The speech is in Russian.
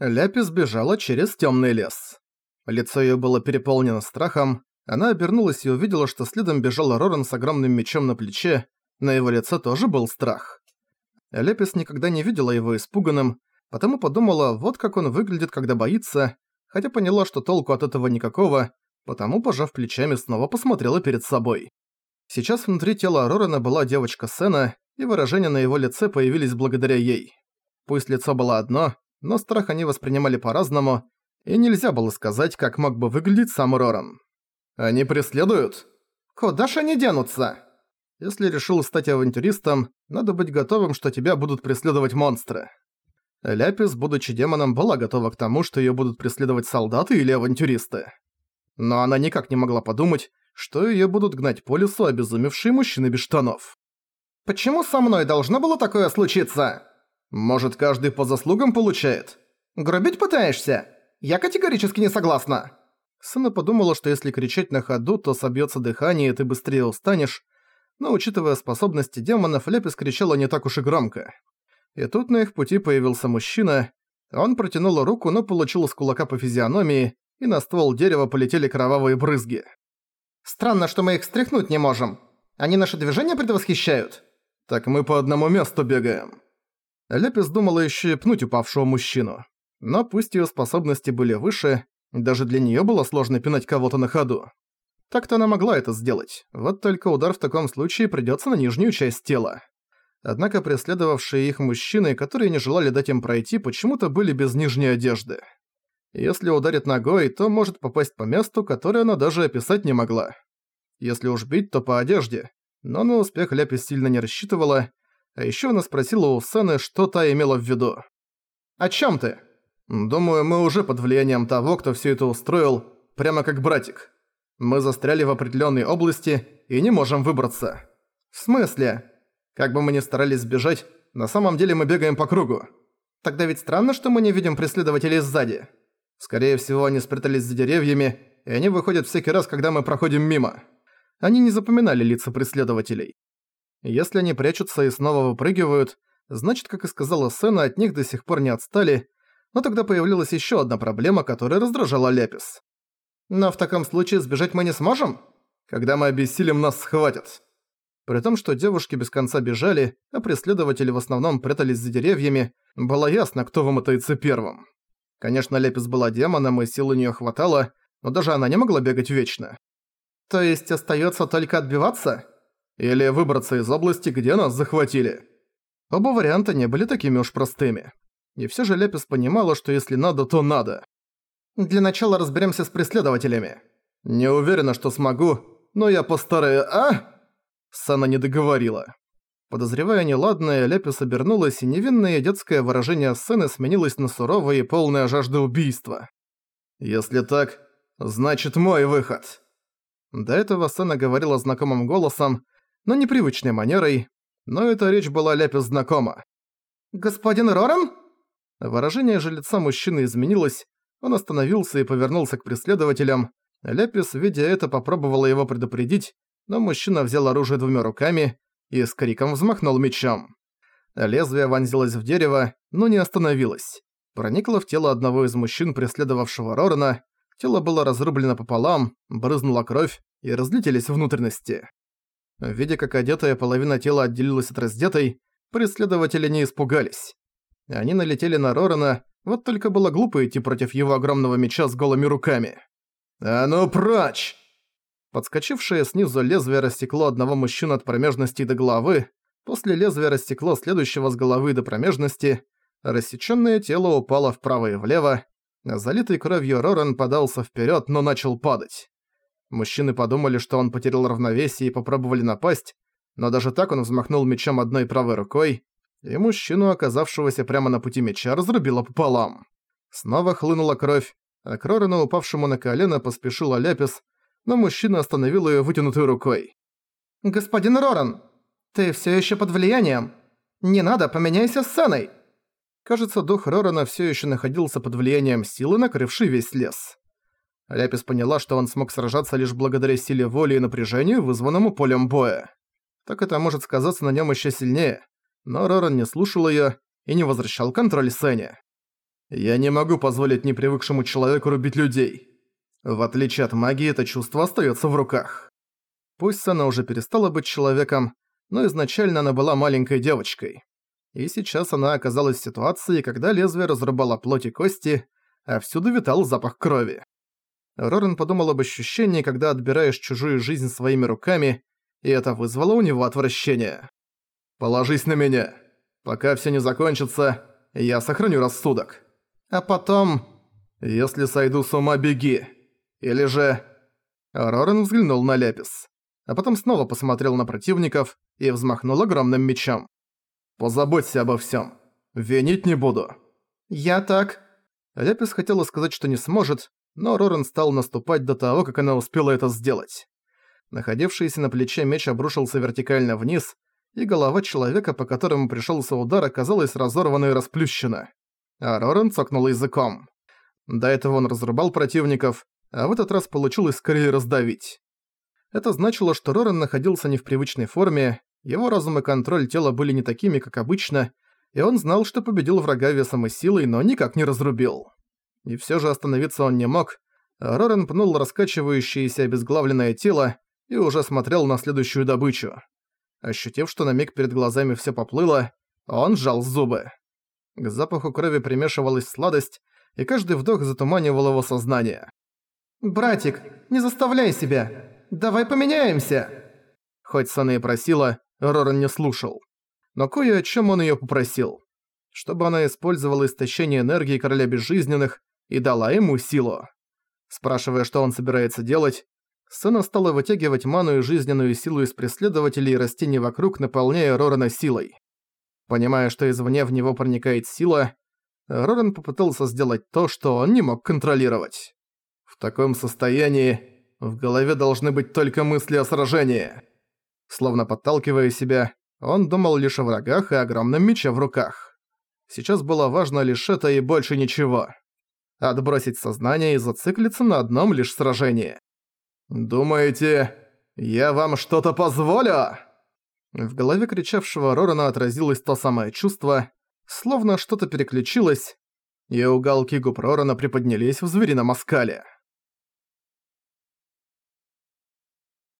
Ляпис бежала через темный лес. Лицо ее было переполнено страхом, она обернулась и увидела, что следом бежал Роран с огромным мечом на плече, на его лице тоже был страх. Ляпис никогда не видела его испуганным, потому подумала, вот как он выглядит, когда боится, хотя поняла, что толку от этого никакого, потому, пожав плечами, снова посмотрела перед собой. Сейчас внутри тела Рорана была девочка Сена, и выражения на его лице появились благодаря ей. Пусть лицо было одно, но страх они воспринимали по-разному, и нельзя было сказать, как мог бы выглядеть сам Роран. «Они преследуют?» «Куда ж они денутся?» Если решил стать авантюристом, надо быть готовым, что тебя будут преследовать монстры. Ляпис, будучи демоном, была готова к тому, что её будут преследовать солдаты или авантюристы. Но она никак не могла подумать, что её будут гнать по лесу обезумевшие мужчины без штанов. «Почему со мной должно было такое случиться?» «Может, каждый по заслугам получает?» «Грубить пытаешься?» «Я категорически не согласна!» Сына подумала, что если кричать на ходу, то собьётся дыхание и ты быстрее устанешь, но учитывая способности демонов, Лепис кричала не так уж и громко. И тут на их пути появился мужчина. Он протянул руку, но получил с кулака по физиономии, и на ствол дерева полетели кровавые брызги. «Странно, что мы их стряхнуть не можем. Они наши движения предвосхищают?» «Так мы по одному месту бегаем». Лепис думала еще и пнуть упавшего мужчину. Но пусть ее способности были выше, даже для нее было сложно пинать кого-то на ходу. Так-то она могла это сделать, вот только удар в таком случае придётся на нижнюю часть тела. Однако преследовавшие их мужчины, которые не желали дать им пройти, почему-то были без нижней одежды. Если ударит ногой, то может попасть по месту, которое она даже описать не могла. Если уж бить, то по одежде. Но на успех Ляпис сильно не рассчитывала, а ещё она спросила у Сены, что та имела в виду. «О чём ты?» «Думаю, мы уже под влиянием того, кто всё это устроил, прямо как братик». Мы застряли в определенной области и не можем выбраться. В смысле? Как бы мы ни старались сбежать, на самом деле мы бегаем по кругу. Тогда ведь странно, что мы не видим преследователей сзади. Скорее всего, они спрятались за деревьями, и они выходят всякий раз, когда мы проходим мимо. Они не запоминали лица преследователей. Если они прячутся и снова выпрыгивают, значит, как и сказала Сена, от них до сих пор не отстали, но тогда появилась еще одна проблема, которая раздражала Ляпис. Но в таком случае сбежать мы не сможем? Когда мы обессилим, нас схватят. При том, что девушки без конца бежали, а преследователи в основном прятались за деревьями, было ясно, кто вымотается первым. Конечно, Лепис была демоном, и сил у неё хватало, но даже она не могла бегать вечно. То есть остаётся только отбиваться? Или выбраться из области, где нас захватили? Оба варианта не были такими уж простыми. И всё же Лепис понимала, что если надо, то надо. Для начала разберемся с преследователями. Не уверена, что смогу, но я постараюсь, а? Сана не договорила. Подозревая неладное, Лепис обернулась, и невинное детское выражение сцены сменилось на суровое и полное жажды убийства. «Если так, значит мой выход». До этого Сена говорила знакомым голосом, но непривычной манерой, но эта речь была Лепис знакома. «Господин Роран?» Выражение же лица мужчины изменилось, он остановился и повернулся к преследователям. Лепис, видя это, попробовала его предупредить, но мужчина взял оружие двумя руками и с криком взмахнул мечом. Лезвие вонзилось в дерево, но не остановилось. Проникло в тело одного из мужчин, преследовавшего Рорана. Тело было разрублено пополам, брызнула кровь и разлетелись внутренности. Видя, как одетая половина тела отделилась от раздетой, преследователи не испугались. Они налетели на Рорана, вот только было глупо идти против его огромного меча с голыми руками. «А ну прочь!» Подскочившее снизу лезвие рассекло одного мужчину от промежности до головы, после лезвия рассекло следующего с головы до промежности, рассечённое тело упало вправо и влево, залитый кровью Роран подался вперёд, но начал падать. Мужчины подумали, что он потерял равновесие и попробовали напасть, но даже так он взмахнул мечом одной правой рукой, и мужчину, оказавшегося прямо на пути меча, разрубило пополам. Снова хлынула кровь, а к упавшему на колено, поспешила Ляпис, но мужчина остановил её вытянутой рукой. «Господин Роран, ты всё ещё под влиянием. Не надо, поменяйся сценой!» Кажется, дух Рорана всё ещё находился под влиянием силы, накрывшей весь лес. Ляпис поняла, что он смог сражаться лишь благодаря силе воли и напряжению, вызванному полем боя. Так это может сказаться на нём ещё сильнее но Роран не слушал её и не возвращал контроль Сене. Я не могу позволить непривыкшему человеку рубить людей. В отличие от магии, это чувство остается в руках. Пусть Сана уже перестала быть человеком, но изначально она была маленькой девочкой. И сейчас она оказалась в ситуации, когда лезвие разрубало плоть и кости, а всюду витал запах крови. Рорен подумал об ощущении, когда отбираешь чужую жизнь своими руками, и это вызвало у него отвращение. «Положись на меня. Пока все не закончится, я сохраню рассудок. А потом... Если сойду с ума, беги. Или же...» Рорен взглянул на Лепис, а потом снова посмотрел на противников и взмахнул огромным мечом. «Позаботься обо всем. Винить не буду». «Я так...» Лепис хотела сказать, что не сможет, но Рорен стал наступать до того, как она успела это сделать. Находившийся на плече меч обрушился вертикально вниз, и голова человека, по которому пришелся удар, оказалась разорвана и расплющена. А Рорен цокнул языком. До этого он разрубал противников, а в этот раз получилось скорее раздавить. Это значило, что Рорен находился не в привычной форме, его разум и контроль тела были не такими, как обычно, и он знал, что победил врага весом и силой, но никак не разрубил. И всё же остановиться он не мог, Рорен пнул раскачивающееся обезглавленное тело и уже смотрел на следующую добычу. Ощутив, что на миг перед глазами всё поплыло, он сжал зубы. К запаху крови примешивалась сладость, и каждый вдох затуманивал его сознание. «Братик, не заставляй себя! Давай поменяемся!» Хоть Сана и просила, Роран не слушал. Но кое о чем он её попросил. Чтобы она использовала истощение энергии Короля Безжизненных и дала ему силу. Спрашивая, что он собирается делать, Сцена стала вытягивать ману и жизненную силу из преследователей и растений вокруг, наполняя Рорана силой. Понимая, что извне в него проникает сила, Роран попытался сделать то, что он не мог контролировать. В таком состоянии в голове должны быть только мысли о сражении. Словно подталкивая себя, он думал лишь о врагах и огромном мече в руках. Сейчас было важно лишь это и больше ничего. Отбросить сознание и зациклиться на одном лишь сражении. «Думаете, я вам что-то позволю?» В голове кричавшего Рорана отразилось то самое чувство, словно что-то переключилось, и уголки губ Рорана приподнялись в зверином оскале.